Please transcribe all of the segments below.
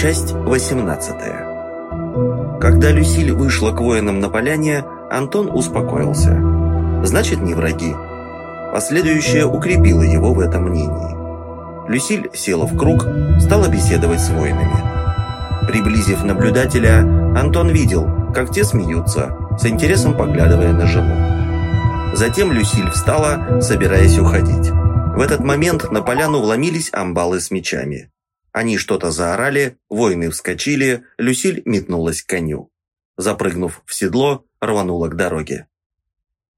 Часть 18 Когда Люсиль вышла к воинам на поляне, Антон успокоился. Значит, не враги. Последующее укрепило его в этом мнении. Люсиль села в круг, стала беседовать с воинами. Приблизив наблюдателя, Антон видел, как те смеются, с интересом поглядывая на жену. Затем Люсиль встала, собираясь уходить. В этот момент на поляну вломились амбалы с мечами. Они что-то заорали, воины вскочили, Люсиль метнулась к коню. Запрыгнув в седло, рванула к дороге.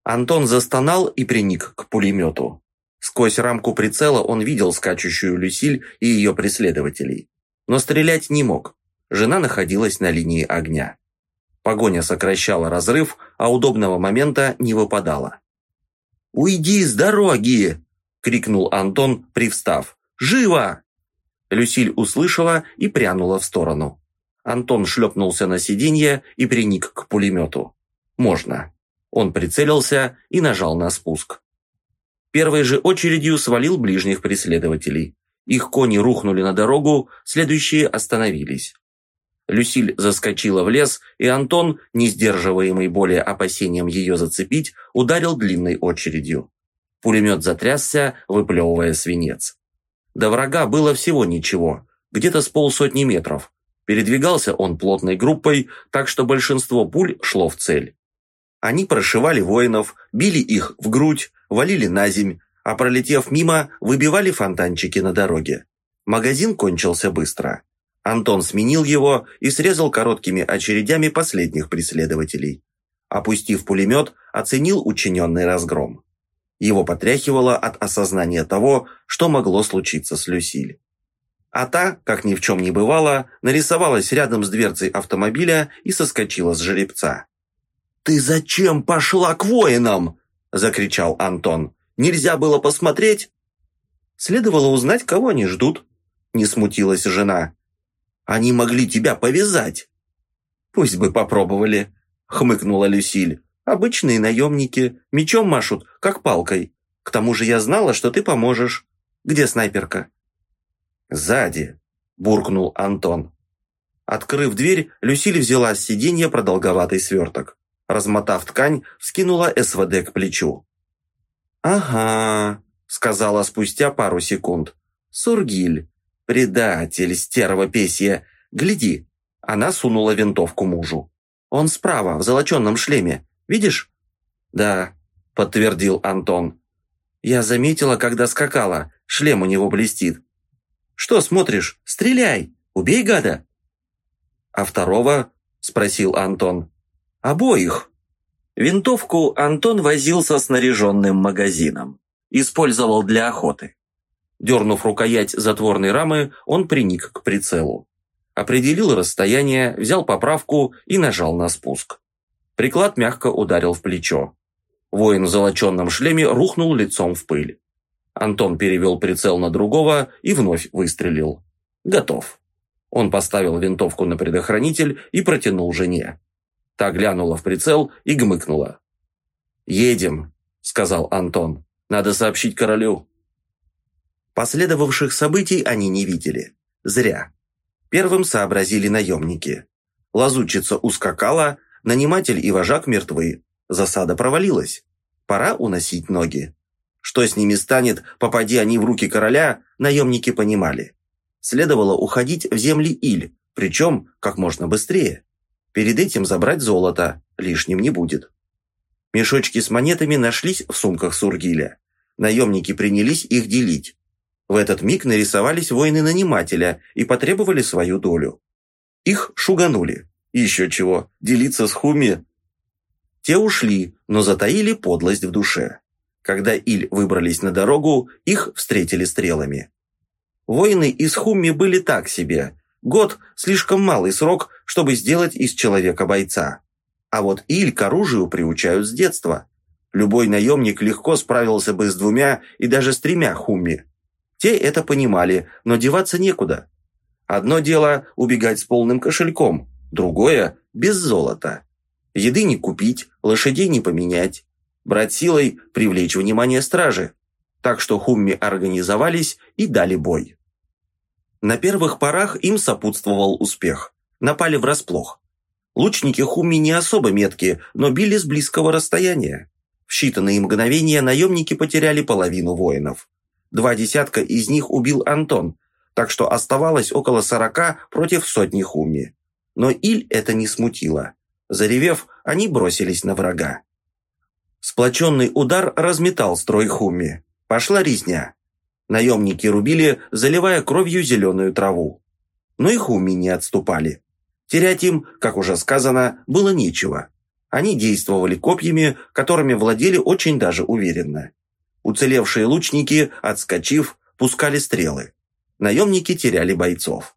Антон застонал и приник к пулемету. Сквозь рамку прицела он видел скачущую Люсиль и ее преследователей. Но стрелять не мог. Жена находилась на линии огня. Погоня сокращала разрыв, а удобного момента не выпадало. «Уйди с дороги!» – крикнул Антон, привстав. «Живо!» Люсиль услышала и прянула в сторону. Антон шлепнулся на сиденье и приник к пулемету. «Можно». Он прицелился и нажал на спуск. Первой же очередью свалил ближних преследователей. Их кони рухнули на дорогу, следующие остановились. Люсиль заскочила в лес, и Антон, не сдерживаемый более опасением ее зацепить, ударил длинной очередью. Пулемет затрясся, выплевывая свинец. До врага было всего ничего, где-то с полсотни метров. Передвигался он плотной группой, так что большинство пуль шло в цель. Они прошивали воинов, били их в грудь, валили на земь, а пролетев мимо, выбивали фонтанчики на дороге. Магазин кончился быстро. Антон сменил его и срезал короткими очередями последних преследователей. Опустив пулемет, оценил учиненный разгром. Его потряхивало от осознания того, что могло случиться с Люсиль. А та, как ни в чем не бывало, нарисовалась рядом с дверцей автомобиля и соскочила с жеребца. «Ты зачем пошла к воинам?» – закричал Антон. «Нельзя было посмотреть?» Следовало узнать, кого они ждут. Не смутилась жена. Они могли тебя повязать». «Пусть бы попробовали», — хмыкнула Люсиль. «Обычные наемники, мечом машут, как палкой. К тому же я знала, что ты поможешь. Где снайперка?» «Сзади», — буркнул Антон. Открыв дверь, Люсиль взяла с сиденья продолговатый сверток. Размотав ткань, вскинула СВД к плечу. «Ага», — сказала спустя пару секунд. «Сургиль. «Предатель, стерва песья! Гляди!» Она сунула винтовку мужу. «Он справа, в золоченном шлеме. Видишь?» «Да», — подтвердил Антон. «Я заметила, когда скакала. Шлем у него блестит». «Что смотришь? Стреляй! Убей гада!» «А второго?» — спросил Антон. «Обоих». Винтовку Антон возил со снаряженным магазином. Использовал для охоты. Дернув рукоять затворной рамы, он приник к прицелу. Определил расстояние, взял поправку и нажал на спуск. Приклад мягко ударил в плечо. Воин в золоченном шлеме рухнул лицом в пыль. Антон перевел прицел на другого и вновь выстрелил. Готов. Он поставил винтовку на предохранитель и протянул жене. Та глянула в прицел и гмыкнула. «Едем», — сказал Антон. «Надо сообщить королю». Последовавших событий они не видели. Зря. Первым сообразили наемники. Лазутчица ускакала, наниматель и вожак мертвы. Засада провалилась. Пора уносить ноги. Что с ними станет, попади они в руки короля, наемники понимали. Следовало уходить в земли Иль, причем как можно быстрее. Перед этим забрать золото, лишним не будет. Мешочки с монетами нашлись в сумках Сургиля. Наемники принялись их делить. В этот миг нарисовались воины-нанимателя и потребовали свою долю. Их шуганули. Еще чего, делиться с Хуми. Те ушли, но затаили подлость в душе. Когда Иль выбрались на дорогу, их встретили стрелами. Воины из Хумми были так себе. Год – слишком малый срок, чтобы сделать из человека бойца. А вот Иль к оружию приучают с детства. Любой наемник легко справился бы с двумя и даже с тремя Хумми. Те это понимали, но деваться некуда. Одно дело убегать с полным кошельком, другое – без золота. Еды не купить, лошадей не поменять. Брать силой – привлечь внимание стражи. Так что хумми организовались и дали бой. На первых порах им сопутствовал успех. Напали врасплох. Лучники Хуми не особо меткие, но били с близкого расстояния. В считанные мгновения наемники потеряли половину воинов. Два десятка из них убил Антон, так что оставалось около сорока против сотни Хуми. Но Иль это не смутило. Заревев, они бросились на врага. Сплоченный удар разметал строй Хуми. Пошла резня. Наемники рубили, заливая кровью зеленую траву. Но и Хуми не отступали. Терять им, как уже сказано, было нечего. Они действовали копьями, которыми владели очень даже уверенно. Уцелевшие лучники, отскочив, пускали стрелы. Наемники теряли бойцов.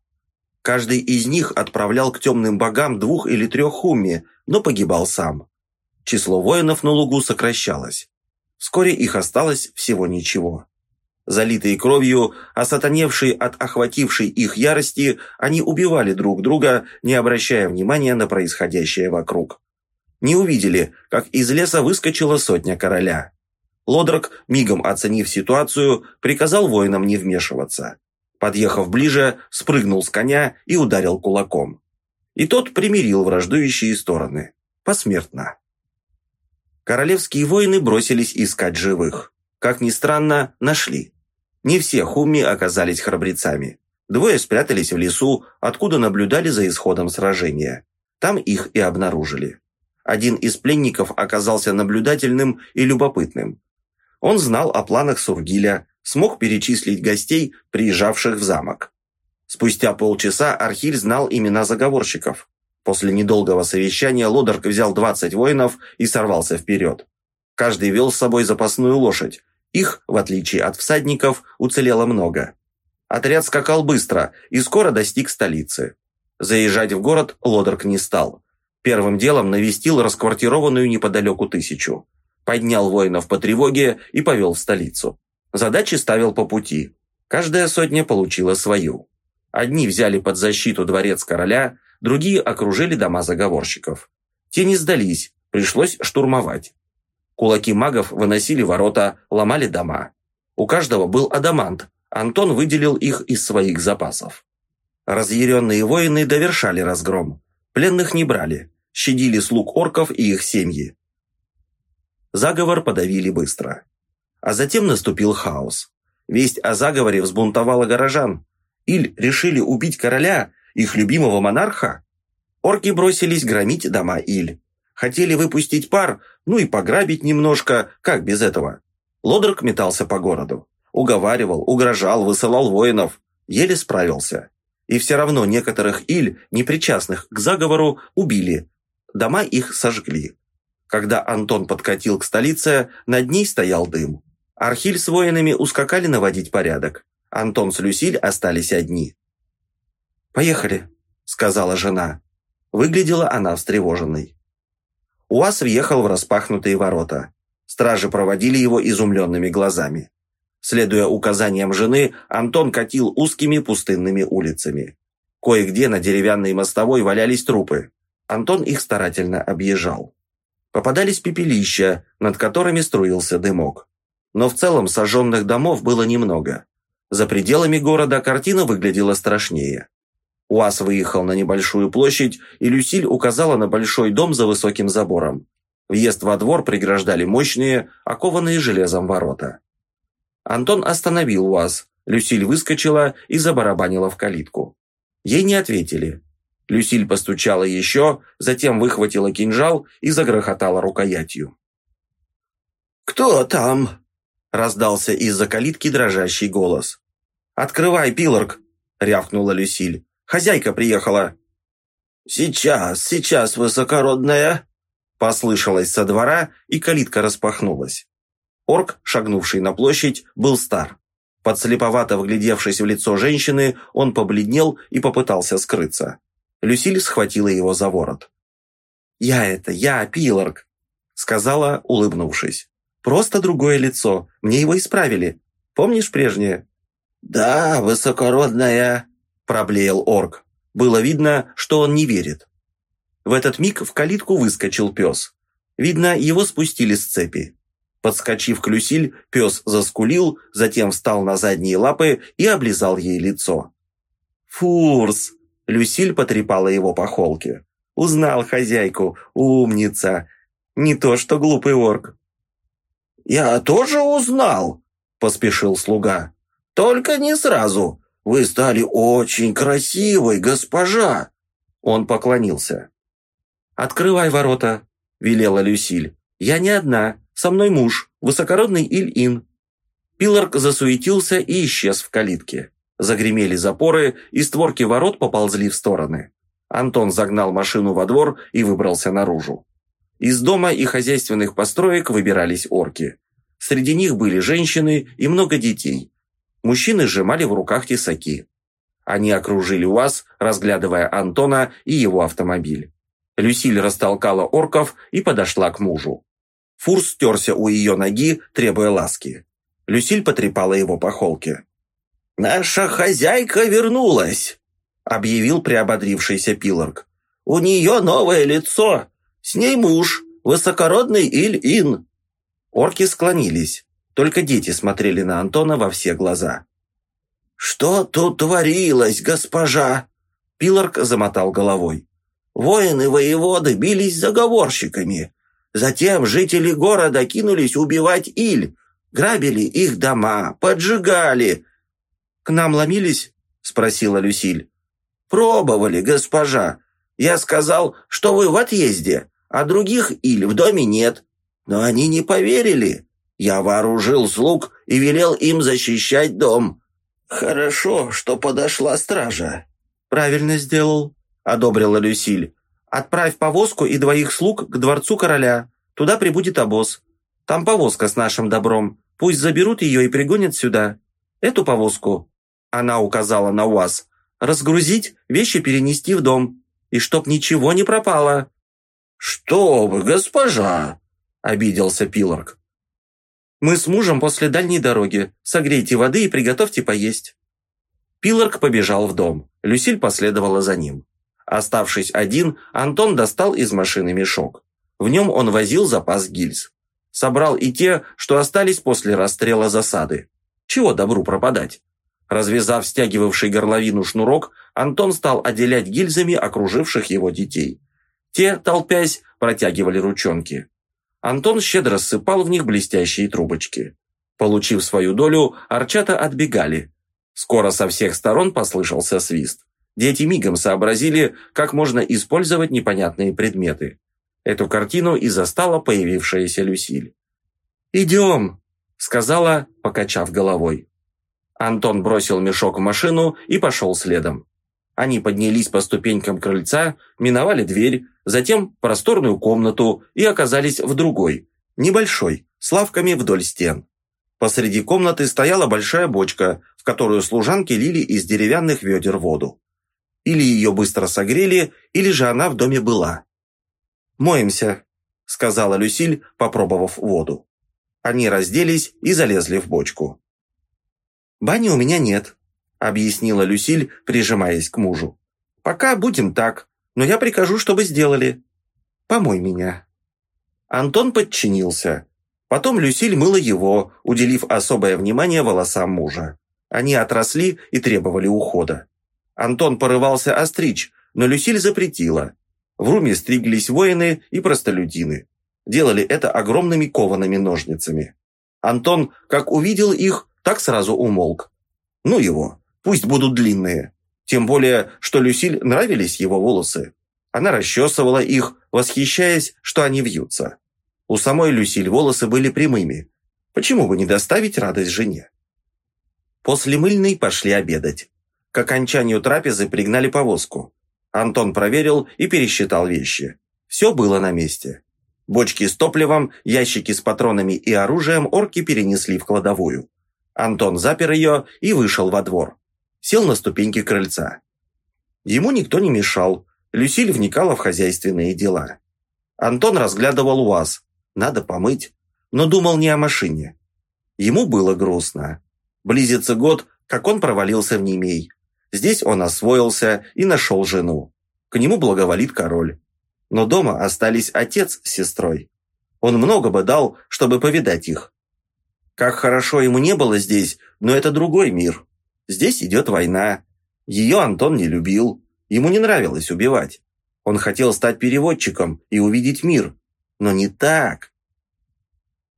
Каждый из них отправлял к темным богам двух или трех хумми, но погибал сам. Число воинов на лугу сокращалось. Вскоре их осталось всего ничего. Залитые кровью, осатаневшие от охватившей их ярости, они убивали друг друга, не обращая внимания на происходящее вокруг. Не увидели, как из леса выскочила сотня короля. Лодрак, мигом оценив ситуацию, приказал воинам не вмешиваться. Подъехав ближе, спрыгнул с коня и ударил кулаком. И тот примирил враждующие стороны. Посмертно. Королевские воины бросились искать живых. Как ни странно, нашли. Не все хумми оказались храбрецами. Двое спрятались в лесу, откуда наблюдали за исходом сражения. Там их и обнаружили. Один из пленников оказался наблюдательным и любопытным. Он знал о планах Сургиля, смог перечислить гостей, приезжавших в замок. Спустя полчаса Архиль знал имена заговорщиков. После недолгого совещания Лодорк взял 20 воинов и сорвался вперед. Каждый вел с собой запасную лошадь, их, в отличие от всадников, уцелело много. Отряд скакал быстро и скоро достиг столицы. Заезжать в город Лодорк не стал. Первым делом навестил расквартированную неподалеку тысячу. Поднял воинов по тревоге и повел в столицу. Задачи ставил по пути. Каждая сотня получила свою. Одни взяли под защиту дворец короля, другие окружили дома заговорщиков. Те не сдались, пришлось штурмовать. Кулаки магов выносили ворота, ломали дома. У каждого был адамант. Антон выделил их из своих запасов. Разъяренные воины довершали разгром. Пленных не брали. Щадили слуг орков и их семьи. Заговор подавили быстро. А затем наступил хаос. Весть о заговоре взбунтовала горожан. Иль решили убить короля, их любимого монарха. Орки бросились громить дома Иль. Хотели выпустить пар, ну и пограбить немножко, как без этого. Лодрак метался по городу. Уговаривал, угрожал, высылал воинов. Еле справился. И все равно некоторых иль, непричастных к заговору, убили. Дома их сожгли. Когда Антон подкатил к столице, над ней стоял дым. Архиль с воинами ускакали наводить порядок. Антон с Люсиль остались одни. «Поехали», — сказала жена. Выглядела она встревоженной. УАЗ въехал в распахнутые ворота. Стражи проводили его изумленными глазами. Следуя указаниям жены, Антон катил узкими пустынными улицами. Кое-где на деревянной мостовой валялись трупы. Антон их старательно объезжал. Попадались пепелища, над которыми струился дымок. Но в целом сожженных домов было немного. За пределами города картина выглядела страшнее. УАЗ выехал на небольшую площадь, и Люсиль указала на большой дом за высоким забором. Въезд во двор преграждали мощные, окованные железом ворота. Антон остановил УАЗ. Люсиль выскочила и забарабанила в калитку. Ей не ответили. Люсиль постучала еще, затем выхватила кинжал и загрохотала рукоятью. «Кто там?» – раздался из-за калитки дрожащий голос. «Открывай, Пилорг!» – рявкнула Люсиль. Хозяйка приехала». «Сейчас, сейчас, высокородная!» Послышалось со двора, и калитка распахнулась. Орк, шагнувший на площадь, был стар. Подслеповато вглядевшись в лицо женщины, он побледнел и попытался скрыться. Люсиль схватила его за ворот. «Я это, я, Пилорг», — сказала, улыбнувшись. «Просто другое лицо. Мне его исправили. Помнишь прежнее?» «Да, высокородная», проблеял орк. Было видно, что он не верит. В этот миг в калитку выскочил пес. Видно, его спустили с цепи. Подскочив к Люсиль, пес заскулил, затем встал на задние лапы и облизал ей лицо. «Фурс!» Люсиль потрепала его по холке. «Узнал хозяйку, умница! Не то что глупый орк!» «Я тоже узнал!» – поспешил слуга. «Только не сразу. Вы стали очень красивой, госпожа!» Он поклонился. «Открывай ворота», – велела Люсиль. «Я не одна, со мной муж, высокородный Иль-Ин». Пиларк засуетился и исчез в калитке. Загремели запоры, и створки ворот поползли в стороны. Антон загнал машину во двор и выбрался наружу. Из дома и хозяйственных построек выбирались орки. Среди них были женщины и много детей. Мужчины сжимали в руках тесаки. Они окружили УАЗ, разглядывая Антона и его автомобиль. Люсиль растолкала орков и подошла к мужу. Фурс стерся у ее ноги, требуя ласки. Люсиль потрепала его по холке. «Наша хозяйка вернулась», — объявил приободрившийся Пилорг. «У нее новое лицо. С ней муж, высокородный Иль-Ин». Орки склонились. Только дети смотрели на Антона во все глаза. «Что тут творилось, госпожа?» Пилорг замотал головой. «Воины-воеводы бились заговорщиками. Затем жители города кинулись убивать Иль, грабили их дома, поджигали, «К нам ломились?» – спросила Люсиль. «Пробовали, госпожа. Я сказал, что вы в отъезде, а других или в доме нет. Но они не поверили. Я вооружил слуг и велел им защищать дом. Хорошо, что подошла стража». «Правильно сделал», – одобрила Люсиль. «Отправь повозку и двоих слуг к дворцу короля. Туда прибудет обоз. Там повозка с нашим добром. Пусть заберут ее и пригонят сюда. Эту повозку она указала на УАЗ, разгрузить, вещи перенести в дом. И чтоб ничего не пропало. «Что вы, госпожа!» – обиделся Пилорг. «Мы с мужем после дальней дороги. Согрейте воды и приготовьте поесть». Пилорг побежал в дом. Люсиль последовала за ним. Оставшись один, Антон достал из машины мешок. В нем он возил запас гильз. Собрал и те, что остались после расстрела засады. Чего добру пропадать? Развязав стягивавший горловину шнурок, Антон стал отделять гильзами окруживших его детей. Те, толпясь, протягивали ручонки. Антон щедро ссыпал в них блестящие трубочки. Получив свою долю, арчата отбегали. Скоро со всех сторон послышался свист. Дети мигом сообразили, как можно использовать непонятные предметы. Эту картину и застала появившаяся Люсиль. «Идем», — сказала, покачав головой. Антон бросил мешок в машину и пошел следом. Они поднялись по ступенькам крыльца, миновали дверь, затем просторную комнату и оказались в другой, небольшой, с лавками вдоль стен. Посреди комнаты стояла большая бочка, в которую служанки лили из деревянных ведер воду. Или ее быстро согрели, или же она в доме была. «Моемся», — сказала Люсиль, попробовав воду. Они разделись и залезли в бочку. «Бани у меня нет», – объяснила Люсиль, прижимаясь к мужу. «Пока будем так, но я прикажу, чтобы сделали. Помой меня». Антон подчинился. Потом Люсиль мыла его, уделив особое внимание волосам мужа. Они отросли и требовали ухода. Антон порывался остричь, но Люсиль запретила. В руме стриглись воины и простолюдины. Делали это огромными коваными ножницами. Антон, как увидел их, так сразу умолк. Ну его, пусть будут длинные. Тем более, что Люсиль нравились его волосы. Она расчесывала их, восхищаясь, что они вьются. У самой Люсиль волосы были прямыми. Почему бы не доставить радость жене? После мыльной пошли обедать. К окончанию трапезы пригнали повозку. Антон проверил и пересчитал вещи. Все было на месте. Бочки с топливом, ящики с патронами и оружием орки перенесли в кладовую. Антон запер ее и вышел во двор. Сел на ступеньки крыльца. Ему никто не мешал. Люсиль вникала в хозяйственные дела. Антон разглядывал УАЗ. Надо помыть. Но думал не о машине. Ему было грустно. Близится год, как он провалился в Немей. Здесь он освоился и нашел жену. К нему благоволит король. Но дома остались отец с сестрой. Он много бы дал, чтобы повидать их. Как хорошо ему не было здесь, но это другой мир. Здесь идет война. Ее Антон не любил, ему не нравилось убивать. Он хотел стать переводчиком и увидеть мир, но не так.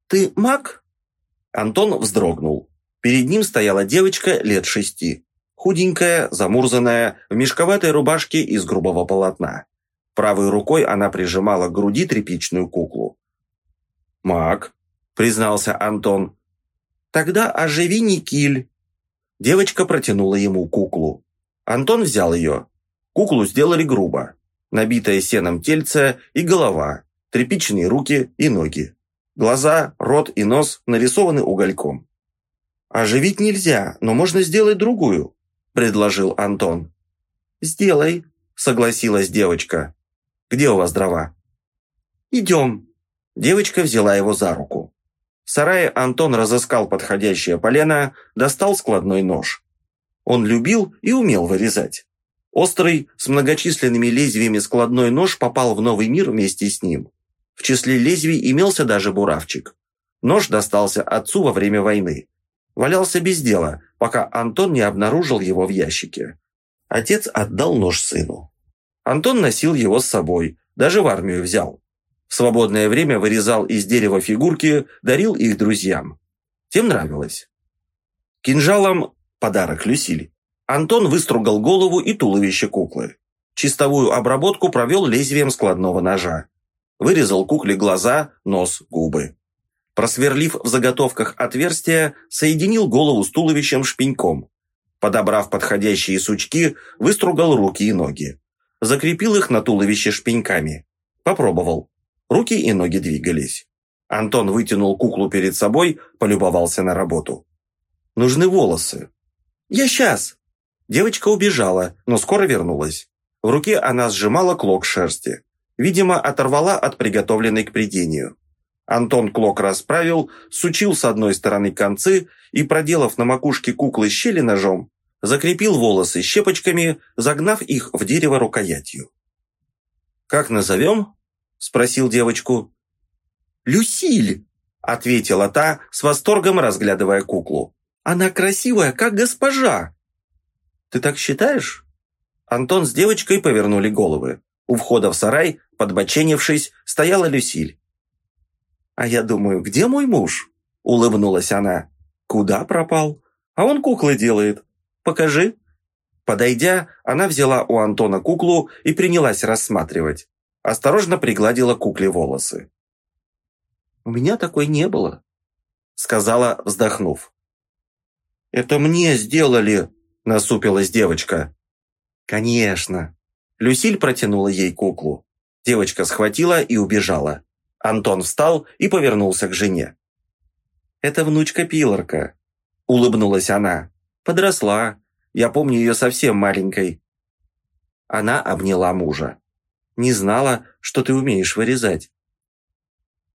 «Ты маг?» Антон вздрогнул. Перед ним стояла девочка лет шести. Худенькая, замурзанная, в мешковатой рубашке из грубого полотна. Правой рукой она прижимала к груди тряпичную куклу. «Маг», — признался Антон. «Тогда оживи Никиль». Девочка протянула ему куклу. Антон взял ее. Куклу сделали грубо. Набитое сеном тельце и голова, тряпичные руки и ноги. Глаза, рот и нос нарисованы угольком. «Оживить нельзя, но можно сделать другую», – предложил Антон. «Сделай», – согласилась девочка. «Где у вас дрова?» «Идем». Девочка взяла его за руку. В сарае Антон разыскал подходящее полено, достал складной нож. Он любил и умел вырезать. Острый, с многочисленными лезвиями складной нож попал в новый мир вместе с ним. В числе лезвий имелся даже буравчик. Нож достался отцу во время войны. Валялся без дела, пока Антон не обнаружил его в ящике. Отец отдал нож сыну. Антон носил его с собой, даже в армию взял. В свободное время вырезал из дерева фигурки, дарил их друзьям. Тем нравилось. Кинжалом подарок Люсиль. Антон выстругал голову и туловище куклы. Чистовую обработку провел лезвием складного ножа. Вырезал кукле глаза, нос, губы. Просверлив в заготовках отверстия, соединил голову с туловищем шпеньком. Подобрав подходящие сучки, выстругал руки и ноги. Закрепил их на туловище шпеньками. Попробовал. Руки и ноги двигались. Антон вытянул куклу перед собой, полюбовался на работу. «Нужны волосы». «Я сейчас!» Девочка убежала, но скоро вернулась. В руке она сжимала клок шерсти. Видимо, оторвала от приготовленной к придению. Антон клок расправил, сучил с одной стороны концы и, проделав на макушке куклы щели ножом, закрепил волосы щепочками, загнав их в дерево рукоятью. «Как назовем?» – спросил девочку. «Люсиль!» – ответила та, с восторгом разглядывая куклу. «Она красивая, как госпожа!» «Ты так считаешь?» Антон с девочкой повернули головы. У входа в сарай, подбоченившись, стояла Люсиль. «А я думаю, где мой муж?» – улыбнулась она. «Куда пропал? А он куклы делает. Покажи». Подойдя, она взяла у Антона куклу и принялась рассматривать. Осторожно пригладила кукле волосы. «У меня такой не было», – сказала, вздохнув. «Это мне сделали», насупилась девочка. «Конечно». Люсиль протянула ей куклу. Девочка схватила и убежала. Антон встал и повернулся к жене. «Это внучка Пилорка», — улыбнулась она. «Подросла. Я помню ее совсем маленькой». Она обняла мужа. «Не знала, что ты умеешь вырезать».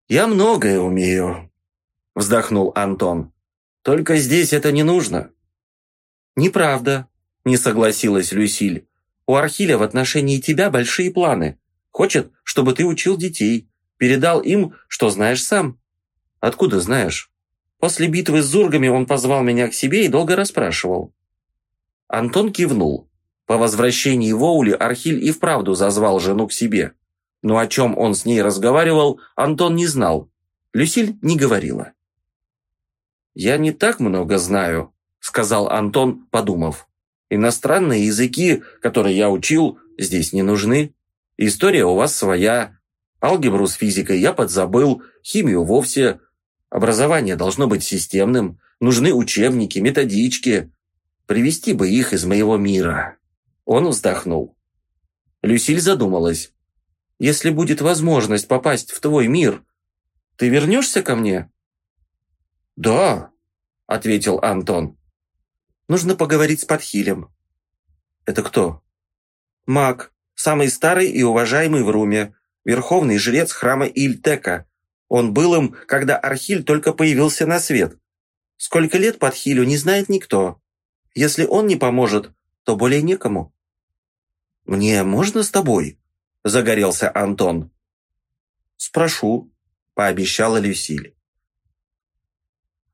«Я многое умею», — вздохнул Антон. «Только здесь это не нужно. «Неправда», – не согласилась Люсиль. «У Архиля в отношении тебя большие планы. Хочет, чтобы ты учил детей, передал им, что знаешь сам». «Откуда знаешь?» После битвы с зургами он позвал меня к себе и долго расспрашивал. Антон кивнул. По возвращении в Оули Архиль и вправду зазвал жену к себе. Но о чем он с ней разговаривал, Антон не знал. Люсиль не говорила. «Я не так много знаю», сказал Антон, подумав. Иностранные языки, которые я учил, здесь не нужны. История у вас своя. Алгебру с физикой я подзабыл, химию вовсе. Образование должно быть системным. Нужны учебники, методички. Привести бы их из моего мира. Он вздохнул. Люсиль задумалась. «Если будет возможность попасть в твой мир, ты вернешься ко мне?» «Да», — ответил Антон. Нужно поговорить с Подхилем». «Это кто?» «Маг, самый старый и уважаемый в Руме, верховный жрец храма Ильтека. Он был им, когда Архиль только появился на свет. Сколько лет Подхилю не знает никто. Если он не поможет, то более некому». «Мне можно с тобой?» – загорелся Антон. «Спрошу», – пообещала Люсиль.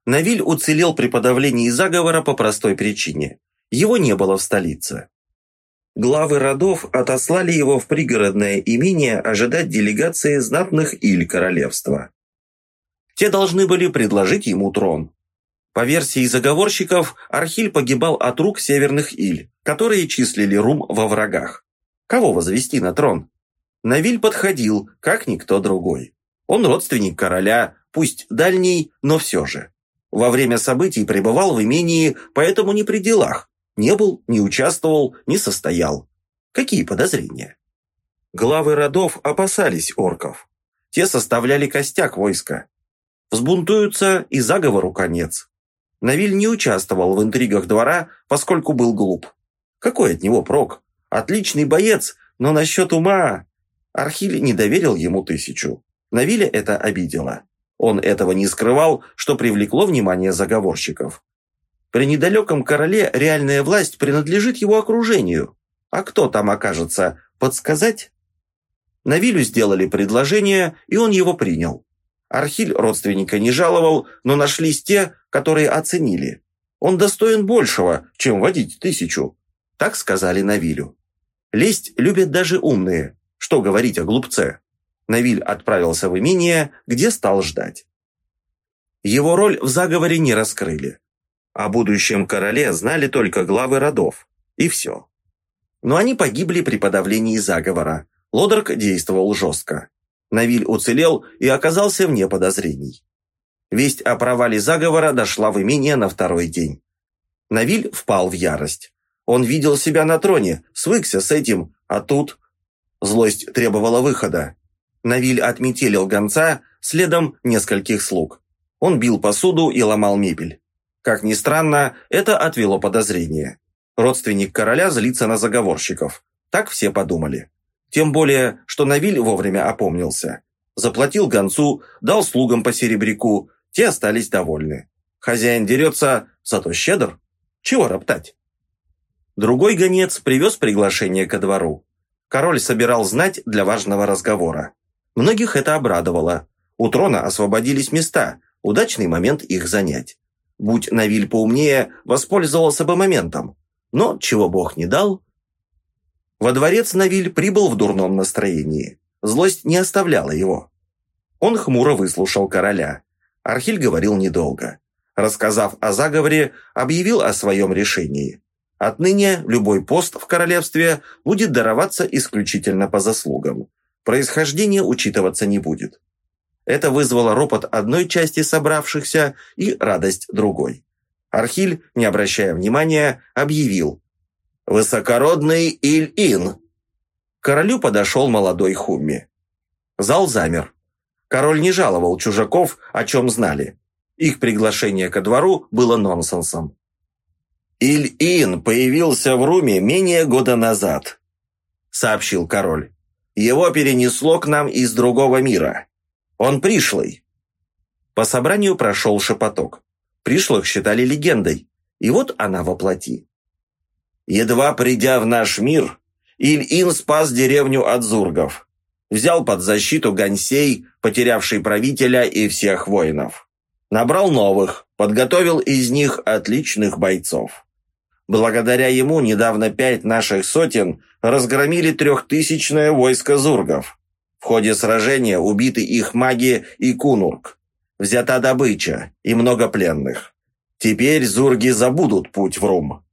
Навиль уцелел при подавлении заговора по простой причине. Его не было в столице. Главы родов отослали его в пригородное имение ожидать делегации знатных иль королевства. Те должны были предложить ему трон. По версии заговорщиков, Архиль погибал от рук северных иль, которые числили Рум во врагах. Кого возвести на трон? Навиль подходил, как никто другой. Он родственник короля, пусть дальний, но все же. Во время событий пребывал в имении, поэтому не при делах. Не был, не участвовал, не состоял. Какие подозрения? Главы родов опасались орков. Те составляли костяк войска. Взбунтуются и заговору конец. Навиль не участвовал в интригах двора, поскольку был глуп. Какой от него прок? Отличный боец, но насчет ума... Архиль не доверил ему тысячу. Навиля это обидело. Он этого не скрывал, что привлекло внимание заговорщиков. При недалеком короле реальная власть принадлежит его окружению. А кто там окажется, подсказать? Навилю сделали предложение, и он его принял. Архиль родственника не жаловал, но нашлись те, которые оценили. Он достоин большего, чем водить тысячу. Так сказали Навилю. Лесть любят даже умные. Что говорить о глупце? Навиль отправился в имение, где стал ждать. Его роль в заговоре не раскрыли. О будущем короле знали только главы родов. И все. Но они погибли при подавлении заговора. Лодорк действовал жестко. Навиль уцелел и оказался вне подозрений. Весть о провале заговора дошла в имение на второй день. Навиль впал в ярость. Он видел себя на троне, свыкся с этим, а тут... Злость требовала выхода. Навиль отметелил гонца, следом нескольких слуг. Он бил посуду и ломал мебель. Как ни странно, это отвело подозрение. Родственник короля злится на заговорщиков. Так все подумали. Тем более, что Навиль вовремя опомнился. Заплатил гонцу, дал слугам по серебряку, те остались довольны. Хозяин дерется, зато щедр. Чего роптать? Другой гонец привез приглашение ко двору. Король собирал знать для важного разговора. Многих это обрадовало. У трона освободились места, удачный момент их занять. Будь Навиль поумнее, воспользовался бы моментом. Но, чего бог не дал... Во дворец Навиль прибыл в дурном настроении. Злость не оставляла его. Он хмуро выслушал короля. Архиль говорил недолго. Рассказав о заговоре, объявил о своем решении. Отныне любой пост в королевстве будет дароваться исключительно по заслугам. Происхождение учитываться не будет. Это вызвало ропот одной части собравшихся и радость другой. Архиль, не обращая внимания, объявил «Высокородный Иль-Ин!» К королю подошел молодой Хумми. Зал замер. Король не жаловал чужаков, о чем знали. Их приглашение ко двору было нонсенсом. «Иль-Ин появился в Руме менее года назад», — сообщил король. Его перенесло к нам из другого мира. Он пришлый». По собранию прошел шепоток. Пришлых считали легендой. И вот она воплоти. Едва придя в наш мир, Иль-Ин спас деревню от зургов. Взял под защиту гонсей, потерявший правителя и всех воинов. Набрал новых, подготовил из них отличных бойцов. Благодаря ему недавно пять наших сотен разгромили трехтысячное войско зургов. В ходе сражения убиты их маги и кунурк. Взята добыча и много пленных. Теперь зурги забудут путь в Рум.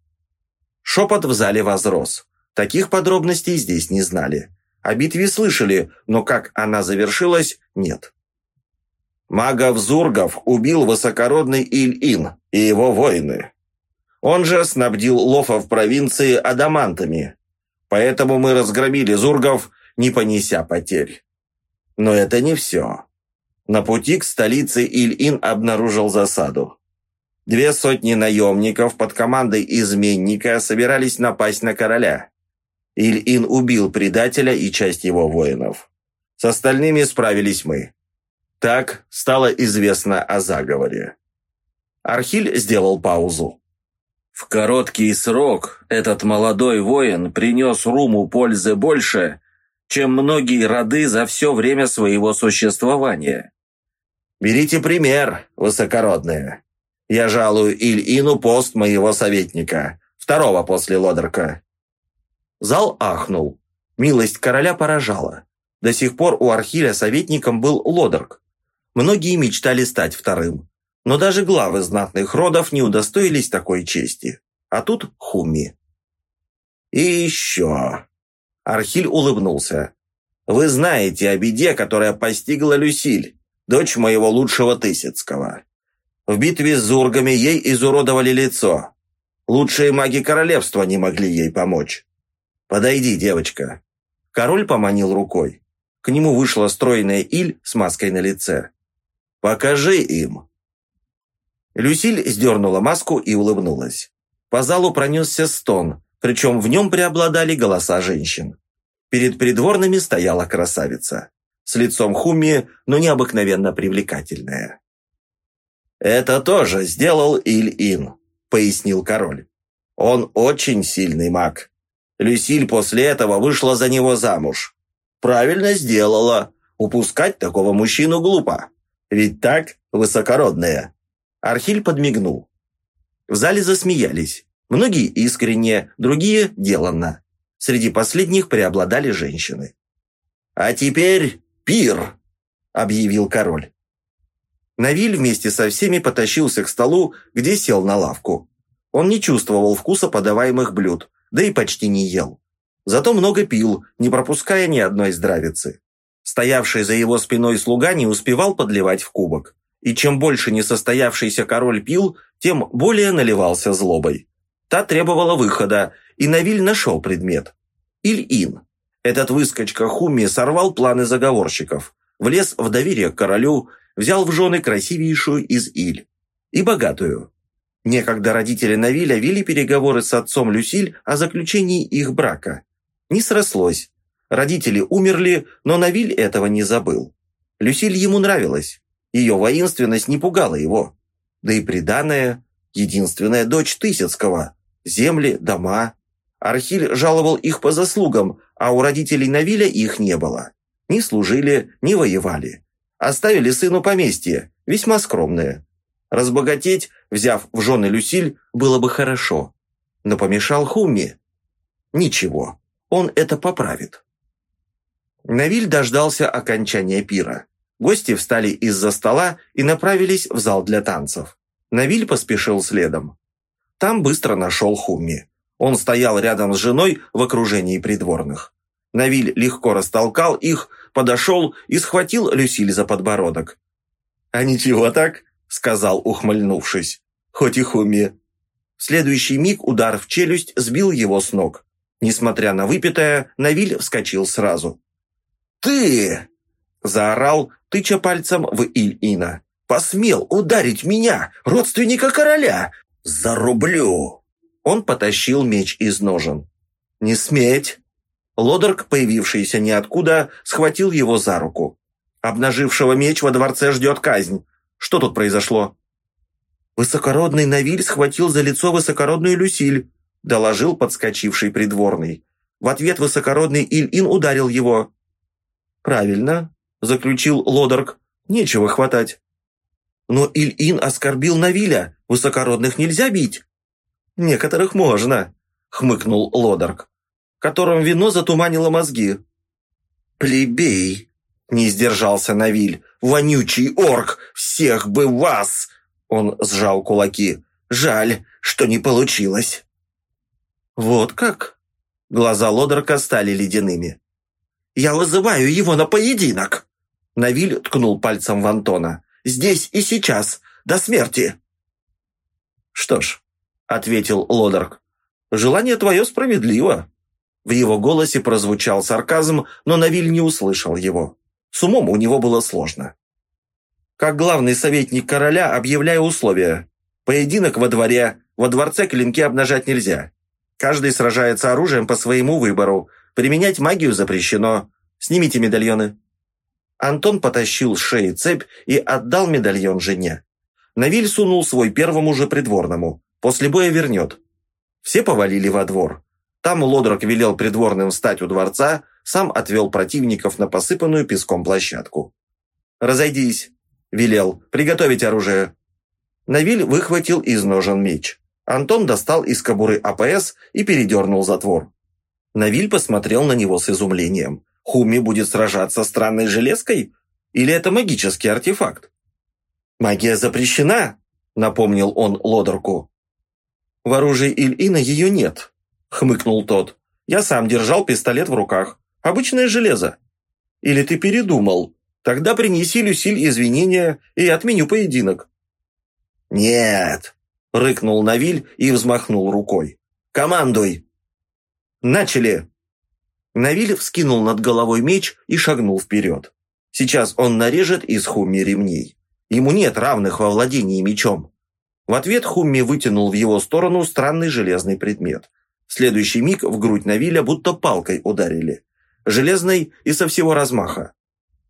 Шепот в зале возрос. Таких подробностей здесь не знали. О битве слышали, но как она завершилась, нет. Магов Зургов убил высокородный Иль-Ин и его воины. Он же снабдил Лофа в провинции адамантами. Поэтому мы разгромили Зургов, не понеся потерь. Но это не все. На пути к столице Иль-Ин обнаружил засаду. Две сотни наемников под командой изменника собирались напасть на короля. Иль-Ин убил предателя и часть его воинов. С остальными справились мы. Так стало известно о заговоре. Архиль сделал паузу. В короткий срок этот молодой воин принес Руму пользы больше, чем многие роды за все время своего существования. Берите пример, высокородные. Я жалую Иль-Ину пост моего советника. Второго после Лодерка». Зал ахнул. Милость короля поражала. До сих пор у Архиля советником был Лодерк. Многие мечтали стать вторым. Но даже главы знатных родов не удостоились такой чести. А тут Хуми. «И еще...» Архиль улыбнулся. «Вы знаете о беде, которая постигла Люсиль, дочь моего лучшего Тысяцкого. В битве с зургами ей изуродовали лицо. Лучшие маги королевства не могли ей помочь. Подойди, девочка». Король поманил рукой. К нему вышла стройная Иль с маской на лице. «Покажи им!» Люсиль сдернула маску и улыбнулась. По залу пронесся стон, причем в нем преобладали голоса женщин. Перед придворными стояла красавица. С лицом Хуми, но необыкновенно привлекательная. «Это тоже сделал Иль-Ин», — пояснил король. «Он очень сильный маг. Люсиль после этого вышла за него замуж. Правильно сделала. Упускать такого мужчину глупо. Ведь так, высокородная». Архиль подмигнул. В зале засмеялись. Многие искренне, другие деланно. Среди последних преобладали женщины. «А теперь пир!» – объявил король. Навиль вместе со всеми потащился к столу, где сел на лавку. Он не чувствовал вкуса подаваемых блюд, да и почти не ел. Зато много пил, не пропуская ни одной здравицы. Стоявший за его спиной слуга не успевал подливать в кубок. И чем больше несостоявшийся король пил, тем более наливался злобой. Та требовала выхода, и Навиль нашел предмет. Иль-Ин. Этот выскочка Хуми сорвал планы заговорщиков, влез в доверие к королю, взял в жены красивейшую из Иль. И богатую. Некогда родители Навиля вели переговоры с отцом Люсиль о заключении их брака. Не срослось. Родители умерли, но Навиль этого не забыл. Люсиль ему нравилась. Ее воинственность не пугала его. Да и приданная, единственная дочь Тысяцкого. Земли, дома. Архиль жаловал их по заслугам, а у родителей Навиля их не было. Не служили, не воевали. Оставили сыну поместье, весьма скромное. Разбогатеть, взяв в жены Люсиль, было бы хорошо. Но помешал Хумми. Ничего, он это поправит. Навиль дождался окончания пира. Гости встали из-за стола и направились в зал для танцев. Навиль поспешил следом. Там быстро нашел Хумми. Он стоял рядом с женой в окружении придворных. Навиль легко растолкал их, подошел и схватил Люсиль за подбородок. «А ничего так?» – сказал, ухмыльнувшись. «Хоть и Хумми». В следующий миг удар в челюсть сбил его с ног. Несмотря на выпитое, Навиль вскочил сразу. «Ты!» – заорал, тыча пальцем в Иль-Ина. «Посмел ударить меня, родственника короля! Зарублю!» Он потащил меч из ножен. «Не сметь!» Лодорг, появившийся ниоткуда, схватил его за руку. «Обнажившего меч во дворце ждет казнь. Что тут произошло?» «Высокородный Навиль схватил за лицо высокородную Люсиль», доложил подскочивший придворный. В ответ высокородный Иль-Ин ударил его. «Правильно», – заключил Лодорг. «Нечего хватать». «Но Иль-Ин оскорбил Навиля. Высокородных нельзя бить». «Некоторых можно», – хмыкнул Лодорг, которым вино затуманило мозги. «Плебей», – не сдержался Навиль. «Вонючий орк! Всех бы вас!» Он сжал кулаки. «Жаль, что не получилось». «Вот как?» Глаза Лодорка стали ледяными. «Я вызываю его на поединок!» Навиль ткнул пальцем в Антона. «Здесь и сейчас, до смерти!» «Что ж», — ответил Лодорк, — «желание твое справедливо». В его голосе прозвучал сарказм, но Навиль не услышал его. С умом у него было сложно. «Как главный советник короля объявляю условия. Поединок во дворе, во дворце клинки обнажать нельзя. Каждый сражается оружием по своему выбору, Применять магию запрещено. Снимите медальоны». Антон потащил с шеи цепь и отдал медальон жене. Навиль сунул свой первому же придворному. После боя вернет. Все повалили во двор. Там Лодрок велел придворным встать у дворца, сам отвел противников на посыпанную песком площадку. «Разойдись», – велел, – «приготовить оружие». Навиль выхватил из ножен меч. Антон достал из кобуры АПС и передернул затвор. Навиль посмотрел на него с изумлением. Хуми будет сражаться с странной железкой? Или это магический артефакт? «Магия запрещена», — напомнил он Лодорку. «В оружии Ильина ее нет», — хмыкнул тот. «Я сам держал пистолет в руках. Обычное железо». «Или ты передумал? Тогда принеси Люсиль извинения и отменю поединок». «Нет», — рыкнул Навиль и взмахнул рукой. «Командуй!» «Начали!» Навиль вскинул над головой меч и шагнул вперед. Сейчас он нарежет из Хумми ремней. Ему нет равных во владении мечом. В ответ Хумми вытянул в его сторону странный железный предмет. В следующий миг в грудь Навиля будто палкой ударили. Железной и со всего размаха.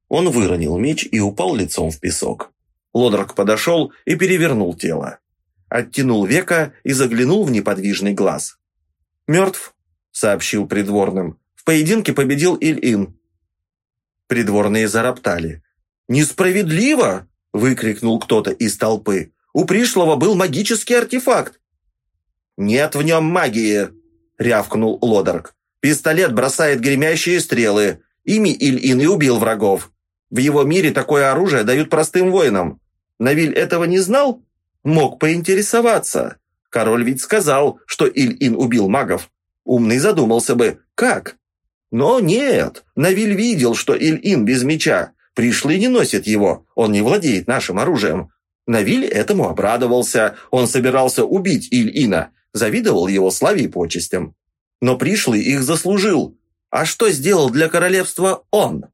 Он выронил меч и упал лицом в песок. Лодрак подошел и перевернул тело. Оттянул века и заглянул в неподвижный глаз. «Мертв», — сообщил придворным. «В поединке победил Иль-Ин». Придворные зароптали. «Несправедливо!» — выкрикнул кто-то из толпы. «У пришлого был магический артефакт!» «Нет в нем магии!» — рявкнул Лодарк. «Пистолет бросает гремящие стрелы. Ими Иль-Ин и убил врагов. В его мире такое оружие дают простым воинам. Навиль этого не знал? Мог поинтересоваться. Король ведь сказал, что Иль-Ин убил магов. Умный задумался бы, как? Но нет, Навиль видел, что Иль-Ин без меча. Пришлый не носит его, он не владеет нашим оружием. Навиль этому обрадовался, он собирался убить Иль-Ина, завидовал его славе и почестям. Но пришлый их заслужил. А что сделал для королевства он?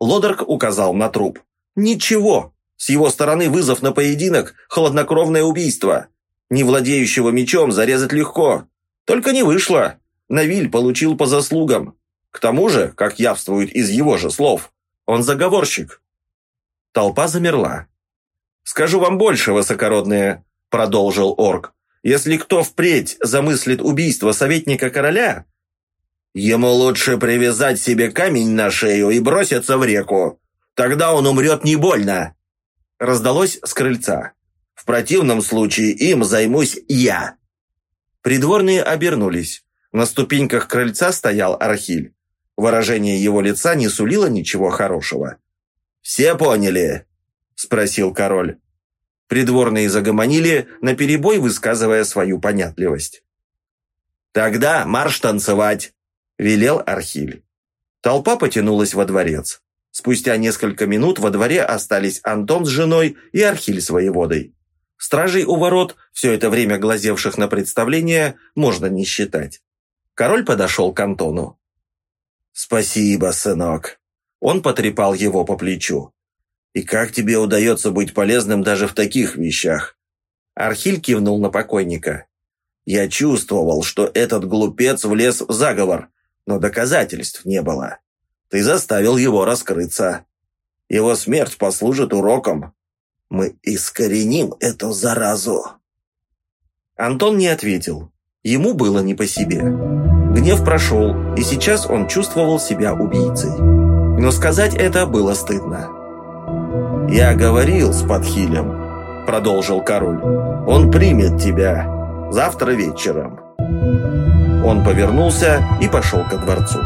Лодерк указал на труп. Ничего, с его стороны вызов на поединок – холоднокровное убийство. Не владеющего мечом зарезать легко. Только не вышло. Навиль получил по заслугам. К тому же, как явствует из его же слов, он заговорщик. Толпа замерла. «Скажу вам больше, высокородные», – продолжил орк. «Если кто впредь замыслит убийство советника короля, ему лучше привязать себе камень на шею и броситься в реку. Тогда он умрет не больно» раздалось с крыльца. «В противном случае им займусь я». Придворные обернулись. На ступеньках крыльца стоял Архиль. Выражение его лица не сулило ничего хорошего. «Все поняли?» – спросил король. Придворные загомонили, наперебой высказывая свою понятливость. «Тогда марш танцевать!» – велел Архиль. Толпа потянулась во дворец. Спустя несколько минут во дворе остались Антон с женой и Архиль с воеводой. Стражей у ворот, все это время глазевших на представление, можно не считать. Король подошел к Антону. «Спасибо, сынок». Он потрепал его по плечу. «И как тебе удается быть полезным даже в таких вещах?» Архиль кивнул на покойника. «Я чувствовал, что этот глупец влез в заговор, но доказательств не было. Ты заставил его раскрыться. Его смерть послужит уроком. Мы искореним эту заразу». Антон не ответил. Ему было не по себе. Гнев прошел, и сейчас он чувствовал себя убийцей. Но сказать это было стыдно. «Я говорил с Подхилем», — продолжил король. «Он примет тебя завтра вечером». Он повернулся и пошел ко дворцу.